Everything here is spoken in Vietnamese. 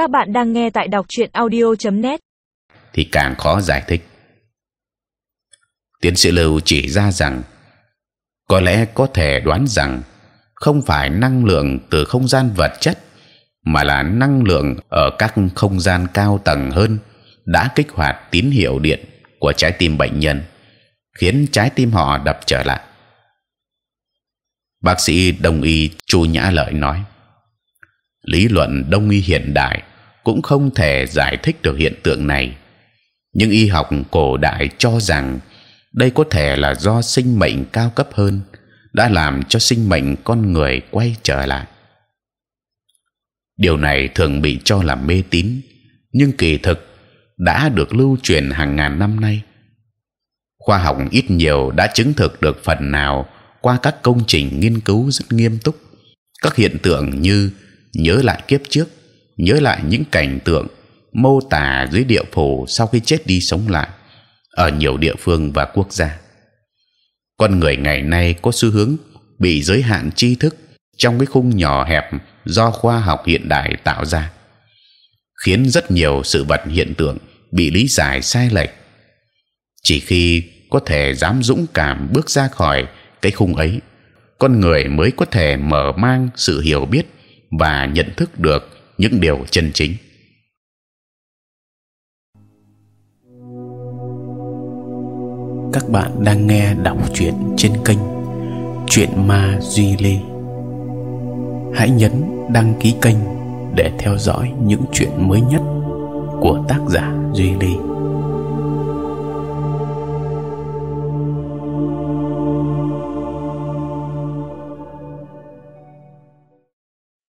Các bạn đang nghe tại đọc truyện audio.net. thì càng khó giải thích. Tiến sĩ Lưu chỉ ra rằng có lẽ có thể đoán rằng không phải năng lượng từ không gian vật chất mà là năng lượng ở các không gian cao tầng hơn đã kích hoạt tín hiệu điện của trái tim bệnh nhân, khiến trái tim họ đập trở lại. Bác sĩ Đông y Chu Nhã Lợi nói: lý luận Đông y hiện đại cũng không thể giải thích được hiện tượng này, nhưng y học cổ đại cho rằng đây có thể là do sinh mệnh cao cấp hơn đã làm cho sinh mệnh con người quay trở lại. Điều này thường bị cho là mê tín, nhưng kỳ thực đã được lưu truyền hàng ngàn năm nay. Khoa học ít nhiều đã chứng thực được phần nào qua các công trình nghiên cứu rất nghiêm túc. Các hiện tượng như nhớ lại kiếp trước, nhớ lại những cảnh tượng mô tả dưới địa phủ sau khi chết đi sống lại ở nhiều địa phương và quốc gia. Con người ngày nay có xu hướng bị giới hạn tri thức trong cái khung nhỏ hẹp do khoa học hiện đại tạo ra, khiến rất nhiều sự vật hiện tượng bị lý giải sai lệch. Chỉ khi có thể dám dũng cảm bước ra khỏi cái khung ấy, con người mới có thể mở mang sự hiểu biết và nhận thức được những điều chân chính. Các bạn đang nghe đọc truyện trên kênh Chuyện Ma Duy Lê. Hãy nhấn đăng ký kênh để theo dõi những chuyện mới nhất của tác giả Duy Lê.